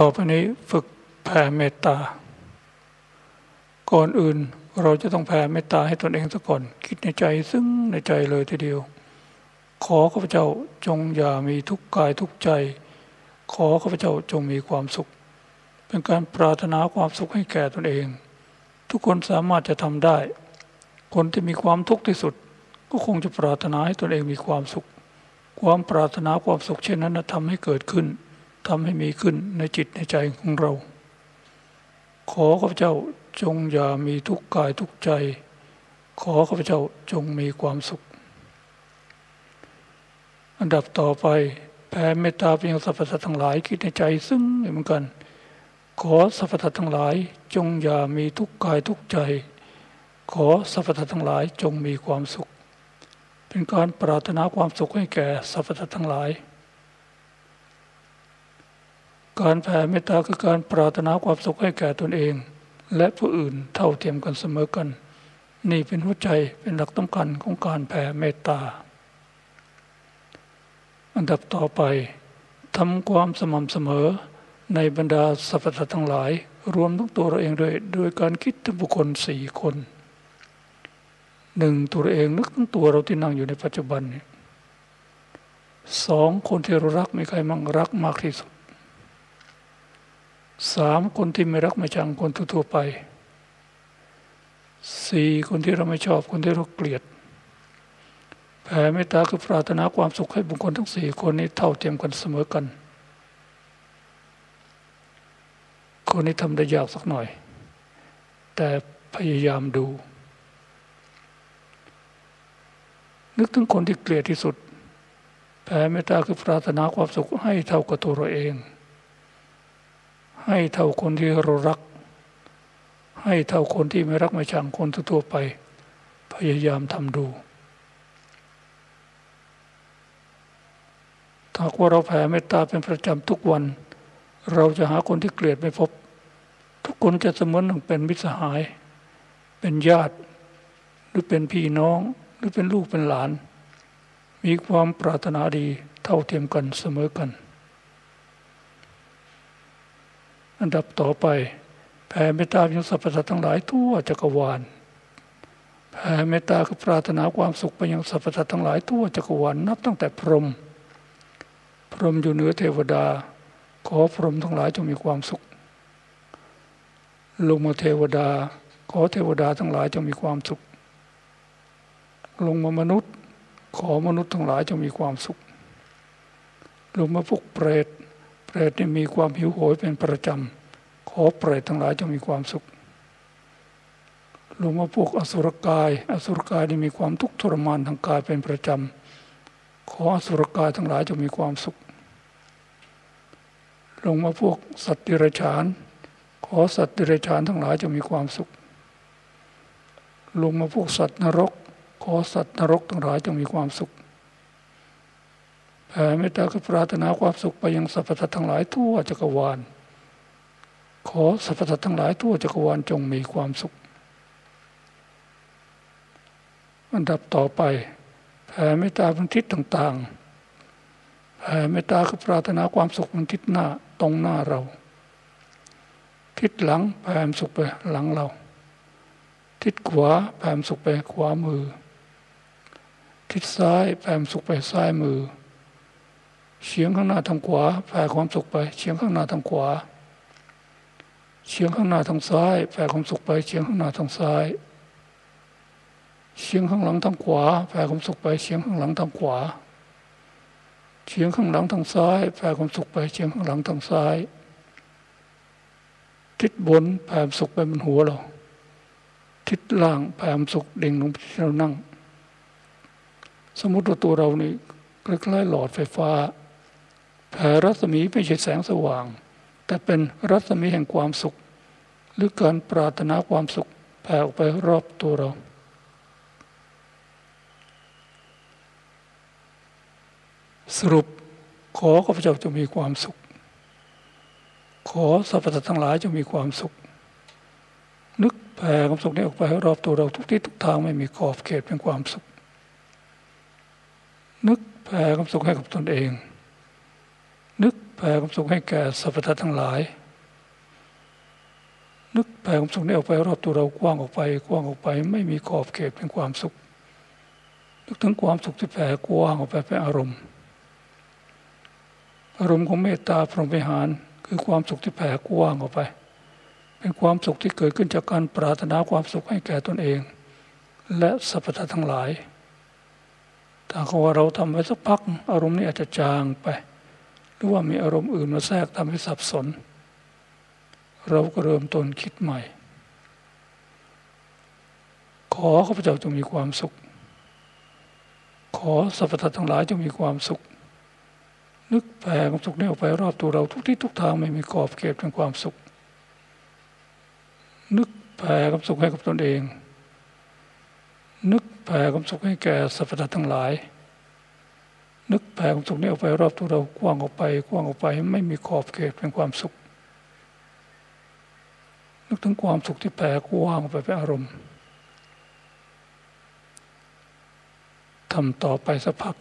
ต่อไปนี้ฝึกแผ่เมตตา ก่อนอื่นเราจะต้องแผ่เมตตาให้ตนเองซะก่อน คิดในใจซึ่งในใจเลยทีเดียว ขอข้าพเจ้าจงอย่ามีทุกข์กายทุกใจ ขอข้าพเจ้าจงมีความสุข เป็นการปรารถนาความสุขให้แก่ตนเอง ทุกคนสามารถจะทำได้ คนที่มีความทุกข์ที่สุด ก็คงจะปรารถนาให้ตนเองมีความสุข ความปรารถนาความสุขเช่นนั้นทำให้เกิดขึ้น ทำให้มีขึ้นในจิตในใจของเรา ขอข้าพเจ้าจงอย่ามีทุกข์กายทุกใจ ขอข้าพเจ้าจงมีความสุข อันดับต่อไปแผ่เมตตาไปยังสรรพสัตว์ทั้งหลายคิดในใจซึ่งเหมือนกัน ขอสรรพสัตว์ทั้งหลายจงอย่ามีทุกข์กายทุกใจ ขอสรรพสัตว์ทั้งหลายจงมีความสุข เป็นการปรารถนาความสุขให้แก่สรรพสัตว์ทั้งหลาย การแผ่เมตตาคือการปรารถนาความสุขให้แก่ตนเอง และผู้อื่นเท่าเทียมกันเสมอกัน นี่เป็นหัวใจเป็นหลักสำคัญของการแผ่เมตตา อันดับต่อไปทำความสม่ำเสมอในบรรดาสรรพสัตว์ทั้งหลาย รวมทั้งตัวเราเองด้วยโดยการคิดถึงบุคคลสี่คนหนึ่งตัวเองนึกถึงตัวเราที่นั่งอยู่ในปัจจุบันสองคนที่เรารักมีใครมั่งรักมากที่สุด สามคนที่ไม่รักไม่ชังคนทั่วไปสี่คนที่เราไม่ชอบคนที่เราเกลียดแผ่เมตตาคือปรารถนาความสุขให้บุคคลทั้งสี่คนนี้เท่าเทียมกันเสมอกัน คนนี้ทำได้ยากสักหน่อย แต่พยายามดู นึกถึงคนที่เกลียดที่สุดแผ่เมตตาคือปรารถนาความสุขให้เท่ากับตัวเราเอง ให้เท่าคนที่เรารัก ให้เท่าคนที่ไม่รักไม่ชังคนทั่วไป พยายามทำดูถ้าว่าเราแผ่เมตตาเป็นประจำทุกวัน เราจะหาคนที่เกลียดไม่พบ ทุกคนจะเสมือนเป็นมิตรสหาย เป็นญาติ หรือเป็นพี่น้อง หรือเป็นลูกเป็นหลาน มีความปรารถนาดีเท่าเทียมกันเสมอกัน อันดับต่อไป แผ่เมตตายังสรรพสัตว์ทั้งหลายทั่วจักรวาลแผ่เมตตาคือปรารถนาความสุขไปยังสรรพสัตว์ทั้งหลายทั่วจักรวาลนับตั้งแต่พรหมพรหมอยู่เหนือเทวดา ขอพรหมทั้งหลายจงมีความสุข ลงมาเทวดา ขอเทวดาทั้งหลายจงมีความสุข ลงมามนุษย์ ขอมนุษย์ทั้งหลายจงมีความสุข ลงมาพวกเปรต รตนี่มีความหิวโหยเป็นประจำ ขอเปรตทั้งหลายจงมีความสุขลงมาพวกอสุรกาย อสุรกายนี่มีความทุกข์ทรมานทางกายเป็นประจำ ขออสุรกายทั้งหลายจงมีความสุข ลงมาพวกสัตว์ดิรฉาน ขอสัตว์ดิรฉานทั้งหลายจงมีความสุข ลงมาพวกสัตว์นรก ขอสัตว์นรกทั้งหลายจงมีความสุข แผ่เมตตาคือปรารถนาความสุขไปยังสรรพสัตว์ทั้งหลายทั่วจักรวาล ขอสรรพสัตว์ทั้งหลายทั่วจักรวาลจงมีความสุข อันดับต่อไปแผ่เมตตาเป็นทิศต่างๆแผ่เมตตาคือปรารถนาความสุขเป็นทิศหน้าตรงหน้าเรา ทิศหลังแผ่สุขไปหลังเรา ทิศขวาแผ่สุขไปขวามือ ทิศซ้ายแผ่สุขไปซ้ายมือ เฉียงข้างหน้าทางขวาแผ่ความสุขไปเฉียงข้างหน้าทางขวาเฉียงข้างหน้าทางซ้ายแผ่ความสุขไปเฉียงข้างหน้าทางซ้ายเฉียงข้างหลังทางขวาแผ่ความสุขไปเฉียงข้างหลังทางขวาเฉียงข้างหลังทางซ้ายแผ่ความสุขไปเฉียงข้างหลังทางซ้ายทิศบนแผ่สุขไปบนหัวเรา ทิศล่างแผ่สุขเด่งลงที่เรานั่ง สมมติว่าตัวเรานี่คล้ายๆหลอดไฟฟ้า รัศมีไม่ใช่แสงสว่าง แต่เป็นรัศมีแห่งความสุข หรือการปรารถนาความสุขแผ่ออกไปรอบตัวเรา สรุปขอข้าพเจ้าจะมีความสุข ขอสรรพสัตว์ทั้งหลายจะมีความสุข นึกแผ่ความสุขนี้ออกไปรอบตัวเราทุกที่ทุกทางไม่มีขอบเขตเป็นความสุข นึกแผ่ความสุขให้กับตนเอง ผ่ความสุขให้แก่สรรพสัตว์ทั้งหลาย นึกแผ่ความสุขนี้ออกไปรอบตัวเรากว้างออกไป กว้างออกไป ไม่มีขอบเขตเป็นความสุข นึกถึงความสุขที่แผ่กว้างออกไปเป็นอารมณ์ อารมณ์ของเมตตาพรหมวิหาร คือความสุขที่แผ่กว้างออกไป เป็นความสุขที่เกิดขึ้นจากการปรารถนาความสุขให้แก่ตนเอง และสรรพสัตว์ทั้งหลายถ้าเขาว่าเราทำไว้สักพัก อารมณ์นี้อาจจะจางไป หรือว่ามีอารมณ์อื่นมาแทรกทำให้สับสน เราก็เริ่มต้นคิดใหม่ ขอข้าพเจ้าจงมีความสุข ขอสรรพสัตว์ทั้งหลายจงมีความสุข นึกแผ่ความสุขนี้ออกไปรอบตัวเราทุกที่ทุกทางไม่มีขอบเขตเป็นความสุข นึกแผ่ความสุขให้กับตนเอง นึกแผ่ความสุขให้แก่สรรพสัตว์ทั้งหลาย นึกแผ่ความสุขนี้ออกไปรอบตัวเรากว้างออกไป กว้างออกไปไม่มีขอบเขตเป็นความสุข นึกถึงความสุขที่แผ่กว้างออกไปเป็นอารมณ์ทำต่อไปสักพัก